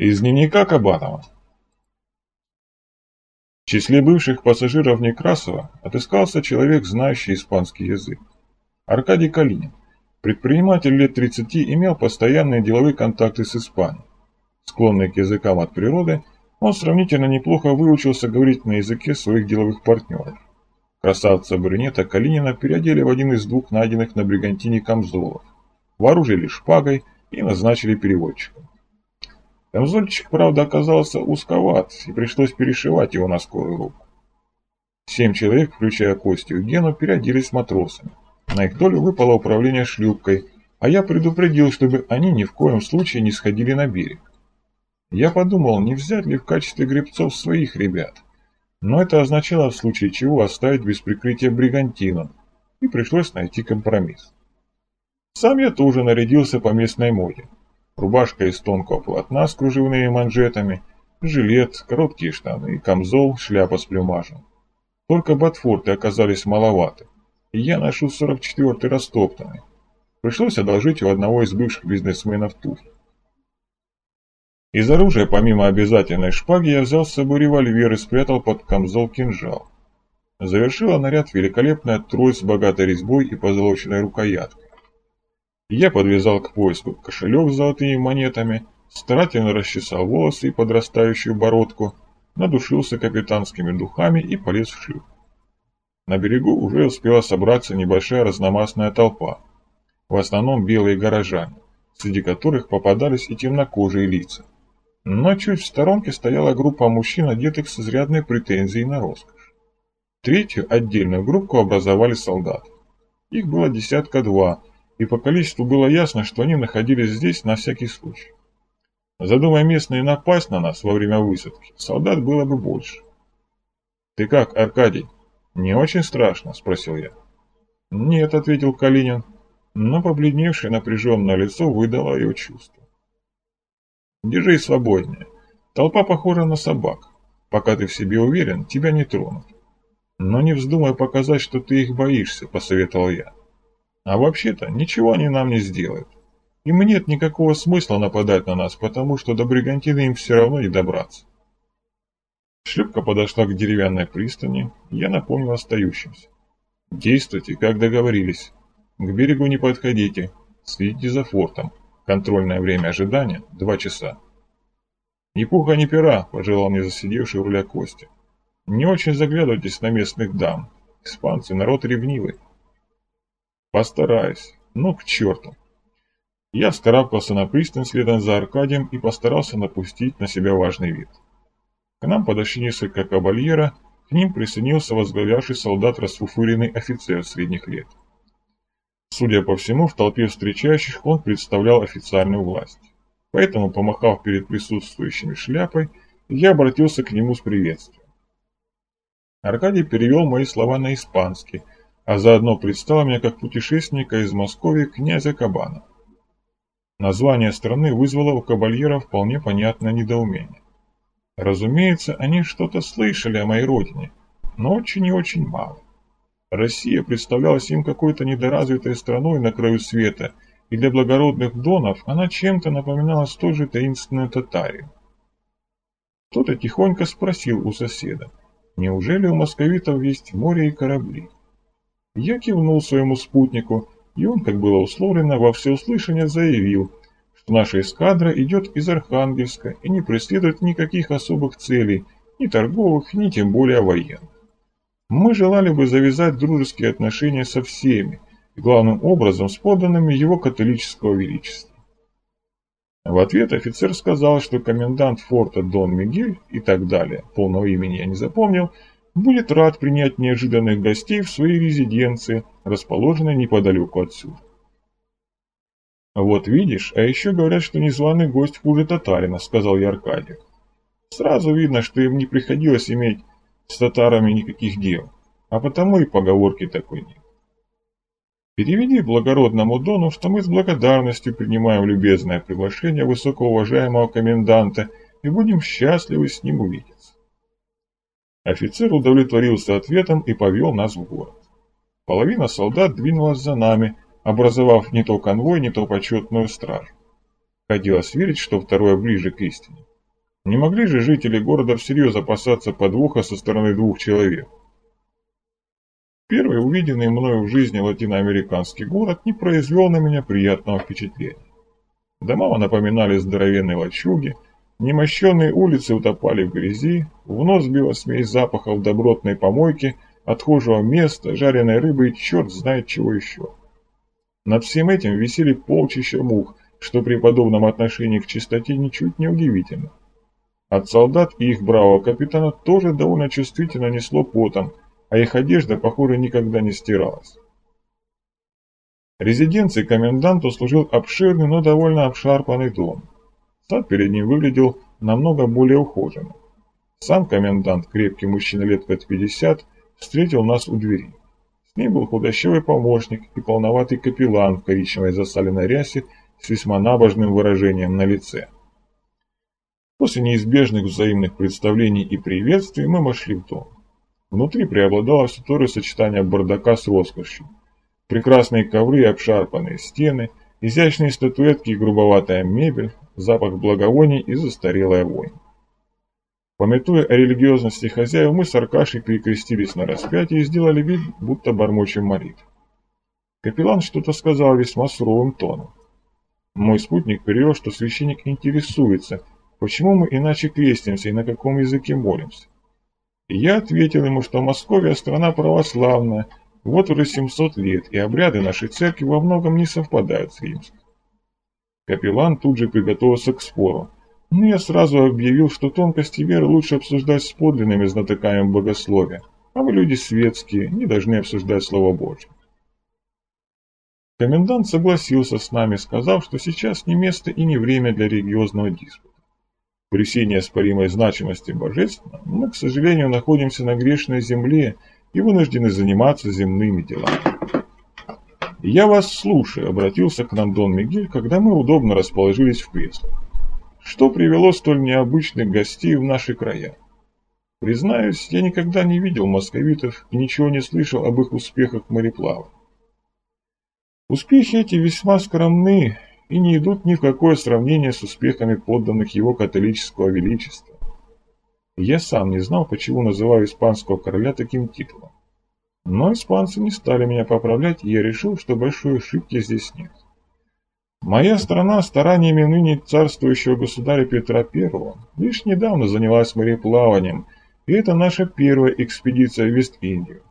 Из дневника Кабанова. В числе бывших пассажиров Некрасова отыскался человек, знающий испанский язык. Аркадий Калинин, предприниматель лет 30, имел постоянные деловые контакты с Испанией. Склонный к языкам от природы, он сравнительно неплохо выучился говорить на языке своих деловых партнеров. Красавца-брюнета Калинина переодели в один из двух найденных на бригантине камзолов, вооружили шпагой и назначили переводчиком. Камзольчик, правда, оказался узковат, и пришлось перешивать его на скорую руку. Семь человек, включая Костю и Гену, переоделись матросами. На их долю выпало управление шлюпкой, а я предупредил, чтобы они ни в коем случае не сходили на берег. Я подумал, не взять ли в качестве гребцов своих ребят, но это означало в случае чего оставить без прикрытия бригантину, и пришлось найти компромисс. Сам я тоже нарядился по местной моде рубашка из тонкого полотна с кружевными манжетами, жилет, короткие штаны, камзол, шляпа с плюмажем. Только ботфорты оказались маловаты, и я ношу 44-й растоптанный. Пришлось одолжить у одного из бывших бизнесменов туфли. Из оружия, помимо обязательной шпаги, я взял с собой револьвер и спрятал под камзол кинжал. Завершила наряд великолепная трость с богатой резьбой и позолоченной рукояткой. Я подвязал к поиску кошелек с золотыми монетами, старательно расчесал волосы и подрастающую бородку, надушился капитанскими духами и полез в шлюп. На берегу уже успела собраться небольшая разномастная толпа, в основном белые горожане, среди которых попадались и темнокожие лица. Но чуть в сторонке стояла группа мужчин, одетых с изрядной претензией на роскошь. Третью отдельную группу образовали солдаты. Их было десятка два, и по количеству было ясно, что они находились здесь на всякий случай. Задумая местные напасть на нас во время высадки, солдат было бы больше. «Ты как, Аркадий? Не очень страшно?» – спросил я. «Нет», – ответил Калинин, но побледневшее напряженное лицо выдало его чувство. «Держись свободнее. Толпа похожа на собак. Пока ты в себе уверен, тебя не тронут. Но не вздумай показать, что ты их боишься», – посоветовал я. А вообще-то ничего они нам не сделают. Им нет никакого смысла нападать на нас, потому что до Бригантины им все равно не добраться. Шлюпка подошла к деревянной пристани, я напомнил остающимся. Действуйте, как договорились. К берегу не подходите, следите за фортом. Контрольное время ожидания – два часа. «Ни пуха, ни пера», – пожелал мне засидевший руля Костя. «Не очень заглядывайтесь на местных дам. Испанцы – народ ревнивый». Постараюсь. Ну, к черту. Я вскарабкался на пристань следом за Аркадием и постарался напустить на себя важный вид. К нам подошли несколько кабальера, к ним присоединился возглавлявший солдат расфуфыренный офицер средних лет. Судя по всему, в толпе встречающих он представлял официальную власть. Поэтому, помахав перед присутствующими шляпой, я обратился к нему с приветствием. Аркадий перевел мои слова на испанский – а заодно предстал мне как путешественника из Москвы князя Кабана. Название страны вызвало у кабальера вполне понятное недоумение. Разумеется, они что-то слышали о моей родине, но очень и очень мало. Россия представлялась им какой-то недоразвитой страной на краю света, и для благородных донов она чем-то напоминала столь же таинственную Татарию. Кто-то тихонько спросил у соседа, неужели у московитов есть море и корабли? Я кивнул своему спутнику, и он, как было условлено, во всеуслышание заявил, что наша эскадра идет из Архангельска и не преследует никаких особых целей, ни торговых, ни тем более военных. Мы желали бы завязать дружеские отношения со всеми, главным образом с подданными его католического величества. В ответ офицер сказал, что комендант форта Дон Мигель и так далее, полного имени я не запомнил, будет рад принять неожиданных гостей в своей резиденции, расположенной неподалеку отсюда. «Вот видишь, а еще говорят, что незваный гость хуже татарина», — сказал я Аркадию. «Сразу видно, что им не приходилось иметь с татарами никаких дел, а потому и поговорки такой нет. Переведи благородному Дону, что мы с благодарностью принимаем любезное приглашение высокоуважаемого коменданта и будем счастливы с ним увидеться. Офицер удовлетворился ответом и повел нас в город. Половина солдат двинулась за нами, образовав не то конвой, не то почетную стражу. Хотелось верить, что второе ближе к истине. Не могли же жители города всерьез опасаться подвоха со стороны двух человек? Первый увиденный мною в жизни латиноамериканский город не произвел на меня приятного впечатления. Дома напоминали здоровенные лачуги, немощенные улицы утопали в грязи, в нос била смесь запахов добротной помойки, отхожего места, жареной рыбы и черт знает чего еще. Над всем этим висели полчища мух, что при подобном отношении к чистоте ничуть не удивительно. От солдат и их бравого капитана тоже довольно чувствительно несло потом, а их одежда, похоже, никогда не стиралась. Резиденцией коменданту служил обширный, но довольно обшарпанный дом. Сад перед ним выглядел намного более ухоженным. Сам комендант, крепкий мужчина лет под 50, встретил нас у двери. С ним был худощавый помощник и полноватый капеллан в коричневой засаленной рясе с весьма набожным выражением на лице. После неизбежных взаимных представлений и приветствий мы вошли в дом. Внутри преобладало все то же сочетание бардака с роскошью. Прекрасные ковры и обшарпанные стены, изящные статуэтки и грубоватая мебель, запах благовоний и застарелая вонь. Пометуя о религиозности хозяев, мы с Аркашей перекрестились на распятие и сделали вид, будто бормочем молитв. Капеллан что-то сказал весьма суровым тоном. Мой спутник перевел, что священник интересуется, почему мы иначе крестимся и на каком языке молимся. И я ответил ему, что Московия страна православная, вот уже 700 лет, и обряды нашей церкви во многом не совпадают с римской. Капеллан тут же приготовился к спору, но я сразу объявил, что тонкости веры лучше обсуждать с подлинными знатоками богословия, а мы люди светские, не должны обсуждать Слово Божье. Комендант согласился с нами, сказав, что сейчас не место и не время для религиозного диспута. При всей неоспоримой значимости божественного мы, к сожалению, находимся на грешной земле и вынуждены заниматься земными делами. «Я вас слушаю», — обратился к нам Дон Мигель, когда мы удобно расположились в креслах. «Что привело столь необычных гостей в наши края?» Признаюсь, я никогда не видел московитов и ничего не слышал об их успехах в мореплавании. Успехи эти весьма скромны и не идут ни в какое сравнение с успехами подданных его католического величества. Я сам не знал, почему называю испанского короля таким титулом. Но испанцы не стали меня поправлять, и я решил, что большой ошибки здесь нет. Моя страна стараниями ныне царствующего государя Петра I лишь недавно занялась мореплаванием, и это наша первая экспедиция в Вест-Индию.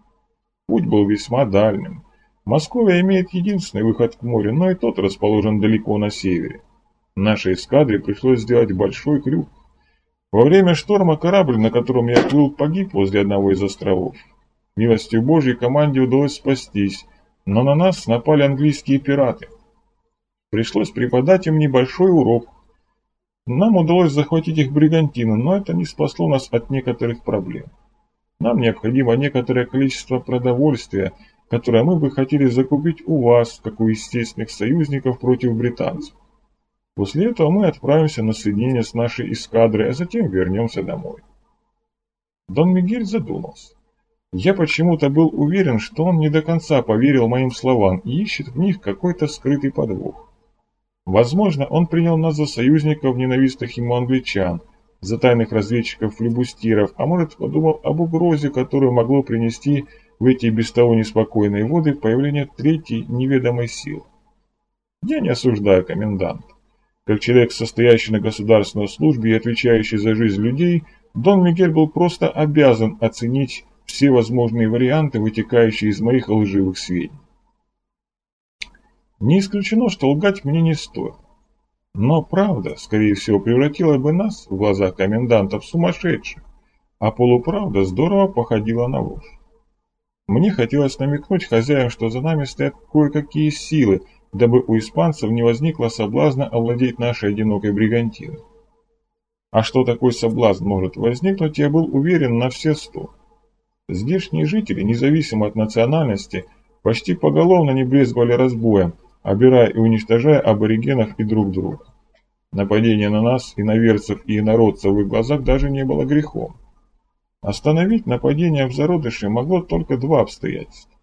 Путь был весьма дальним. Московия имеет единственный выход к морю, но и тот расположен далеко на севере. Нашей эскадре пришлось сделать большой крюк. Во время шторма корабль, на котором я плыл, погиб возле одного из островов. Милостью Божьей команде удалось спастись, но на нас напали английские пираты. Пришлось преподать им небольшой урок. Нам удалось захватить их бригантину, но это не спасло нас от некоторых проблем. Нам необходимо некоторое количество продовольствия, которое мы бы хотели закупить у вас, как у естественных союзников против британцев. После этого мы отправимся на соединение с нашей эскадрой, а затем вернемся домой. Дон Мигель задумался. Я почему-то был уверен, что он не до конца поверил моим словам и ищет в них какой-то скрытый подвох. Возможно, он принял нас за союзников ненавистных ему англичан, за тайных разведчиков-флебустиров, а может подумал об угрозе, которую могло принести в эти без того неспокойные воды появление третьей неведомой силы. Я не осуждаю коменданта. Как человек, состоящий на государственной службе и отвечающий за жизнь людей, Дон Мигель был просто обязан оценить все возможные варианты, вытекающие из моих лживых сведений. Не исключено, что лгать мне не стоит. Но правда, скорее всего, превратила бы нас, в глазах коменданта, в сумасшедших, а полуправда здорово походила на ложь. Мне хотелось намекнуть хозяям, что за нами стоят кое-какие силы, дабы у испанцев не возникло соблазна овладеть нашей одинокой бригантиной. А что такой соблазн может возникнуть, я был уверен на все сто. Здешние жители, независимо от национальности, почти поголовно не брезговали разбоем, обирая и уничтожая аборигенов и друг друга. Нападение на нас, иноверцев и инородцев в их глазах даже не было грехом. Остановить нападение в зародыше могло только два обстоятельства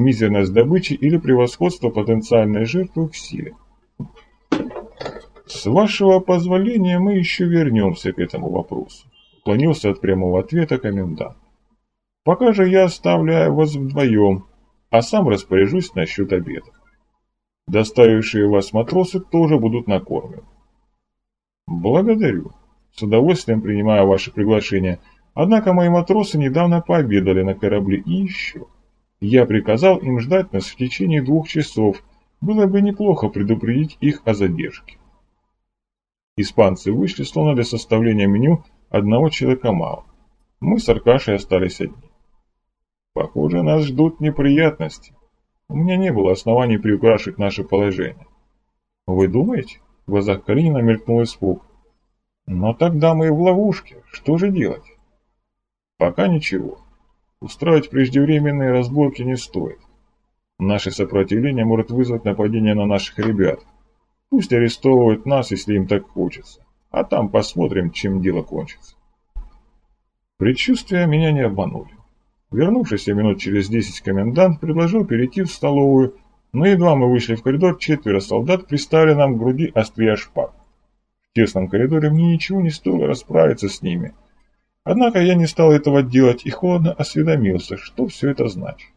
мизерность добычи или превосходство потенциальной жертвы в силе. С вашего позволения мы еще вернемся к этому вопросу. Уклонился от прямого ответа комендант. Пока же я оставляю вас вдвоем, а сам распоряжусь насчет обеда. Доставившие вас матросы тоже будут накормлены. Благодарю. С удовольствием принимаю ваше приглашение. Однако мои матросы недавно пообедали на корабле и еще. Я приказал им ждать нас в течение двух часов. Было бы неплохо предупредить их о задержке. Испанцы вышли, словно для составления меню одного человека мало. Мы с Аркашей остались одни. Похоже, нас ждут неприятности. У меня не было оснований приукрашивать наше положение. Вы думаете? В глазах Калинина мелькнул испуг. Но тогда мы в ловушке. Что же делать? Пока ничего. Устраивать преждевременные разборки не стоит. Наше сопротивление может вызвать нападение на наших ребят. Пусть арестовывают нас, если им так хочется. А там посмотрим, чем дело кончится. Предчувствия меня не обманули. Вернувшийся минут через десять комендант предложил перейти в столовую, но едва мы вышли в коридор, четверо солдат приставили нам к груди острия шпаг. В тесном коридоре мне ничего не стоило расправиться с ними – Однако я не стал этого делать и холодно осведомился, что все это значит.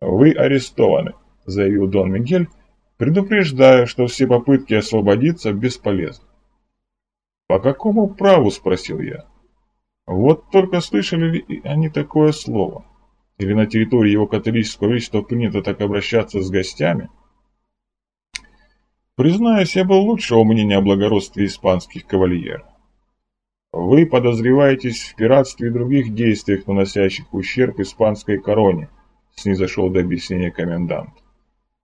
«Вы арестованы», — заявил Дон Мигель, предупреждая, что все попытки освободиться бесполезны. «По какому праву?» — спросил я. «Вот только слышали ли они такое слово? Или на территории его католического величества принято так обращаться с гостями?» Признаюсь, я был лучшего мнения о благородстве испанских кавальеров. Вы подозреваетесь в пиратстве и других действиях, наносящих ущерб испанской короне, снизошел до объяснения комендант.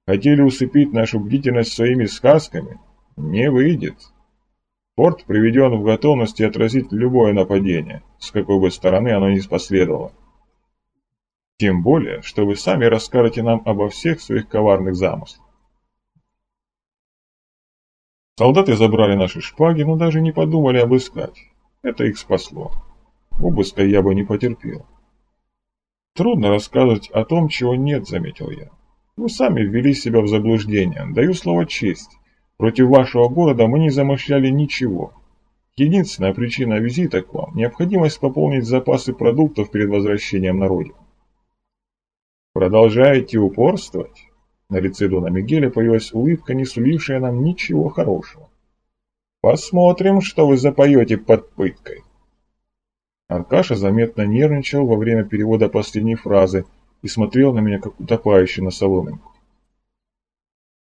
Хотели усыпить нашу бдительность своими сказками? Не выйдет. Порт приведен в готовность отразить любое нападение, с какой бы стороны оно ни последовало. Тем более, что вы сами расскажете нам обо всех своих коварных замыслах. Солдаты забрали наши шпаги, но даже не подумали обыскать. Это их спасло. Обыска я бы не потерпел. Трудно рассказывать о том, чего нет, заметил я. Вы сами ввели себя в заблуждение. Даю слово честь. Против вашего города мы не замышляли ничего. Единственная причина визита к вам – необходимость пополнить запасы продуктов перед возвращением на родину. Продолжаете упорствовать? На лице Дона Мигеля появилась улыбка, не сулившая нам ничего хорошего. Посмотрим, что вы запоете под пыткой. Аркаша заметно нервничал во время перевода последней фразы и смотрел на меня, как утопающий на соломинку.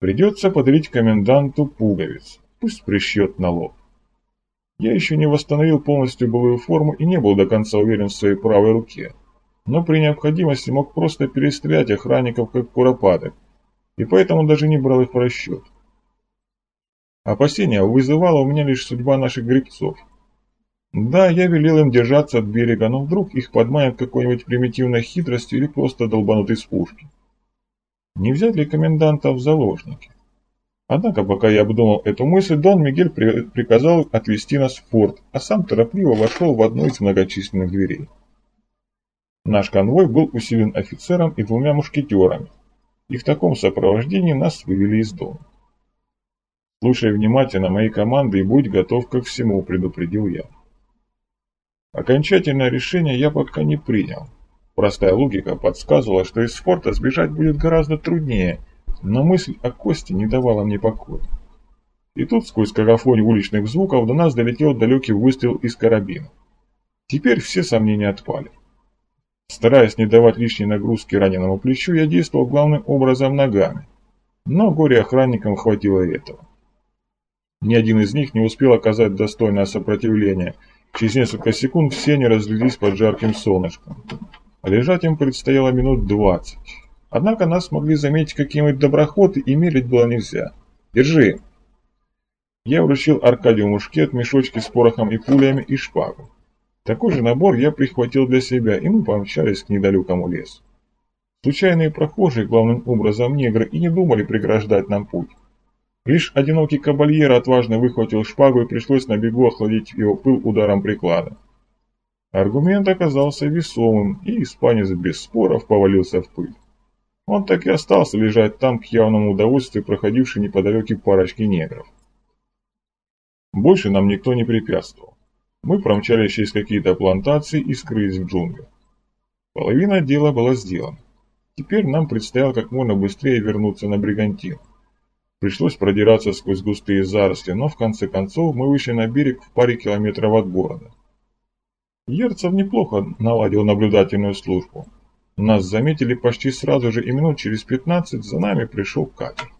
Придется подарить коменданту пуговиц, пусть прищет на лоб. Я еще не восстановил полностью былую форму и не был до конца уверен в своей правой руке, но при необходимости мог просто перестрелять охранников как куропаток, и поэтому даже не брал их в расчет. Опасения вызывала у меня лишь судьба наших гребцов. Да, я велел им держаться от берега, но вдруг их подманят какой-нибудь примитивной хитростью или просто долбанут из пушки. Не взять ли коменданта в заложники? Однако, пока я обдумал эту мысль, Дон Мигель при приказал отвезти нас в порт, а сам торопливо вошел в одну из многочисленных дверей. Наш конвой был усилен офицером и двумя мушкетерами, и в таком сопровождении нас вывели из дома. Слушай внимательно мои команды и будь готов ко всему, предупредил я. Окончательное решение я пока не принял. Простая логика подсказывала, что из спорта сбежать будет гораздо труднее, но мысль о Косте не давала мне покоя. И тут сквозь какофонию уличных звуков до нас долетел далекий выстрел из карабина. Теперь все сомнения отпали. Стараясь не давать лишней нагрузки раненому плечу, я действовал главным образом ногами. Но горе охранникам хватило этого. Ни один из них не успел оказать достойное сопротивление. Через несколько секунд все они разлились под жарким солнышком. Лежать им предстояло минут двадцать. Однако нас могли заметить какие-нибудь доброходы и мерить было нельзя. «Держи!» Я вручил Аркадию мушкет, мешочки с порохом и пулями и шпагу. Такой же набор я прихватил для себя, и мы помчались к недалекому лесу. Случайные прохожие, главным образом негры, и не думали преграждать нам путь. Лишь одинокий кабальер отважно выхватил шпагу и пришлось на бегу охладить его пыл ударом приклада. Аргумент оказался весомым, и испанец без споров повалился в пыль. Он так и остался лежать там к явному удовольствию проходившей неподалеку парочки негров. Больше нам никто не препятствовал. Мы промчались через какие-то плантации и скрылись в джунглях. Половина дела была сделана. Теперь нам предстояло как можно быстрее вернуться на Бригантин. Пришлось продираться сквозь густые заросли, но в конце концов мы вышли на берег в паре километров от города. Ерцев неплохо наладил наблюдательную службу. Нас заметили почти сразу же, и минут через пятнадцать за нами пришел катер.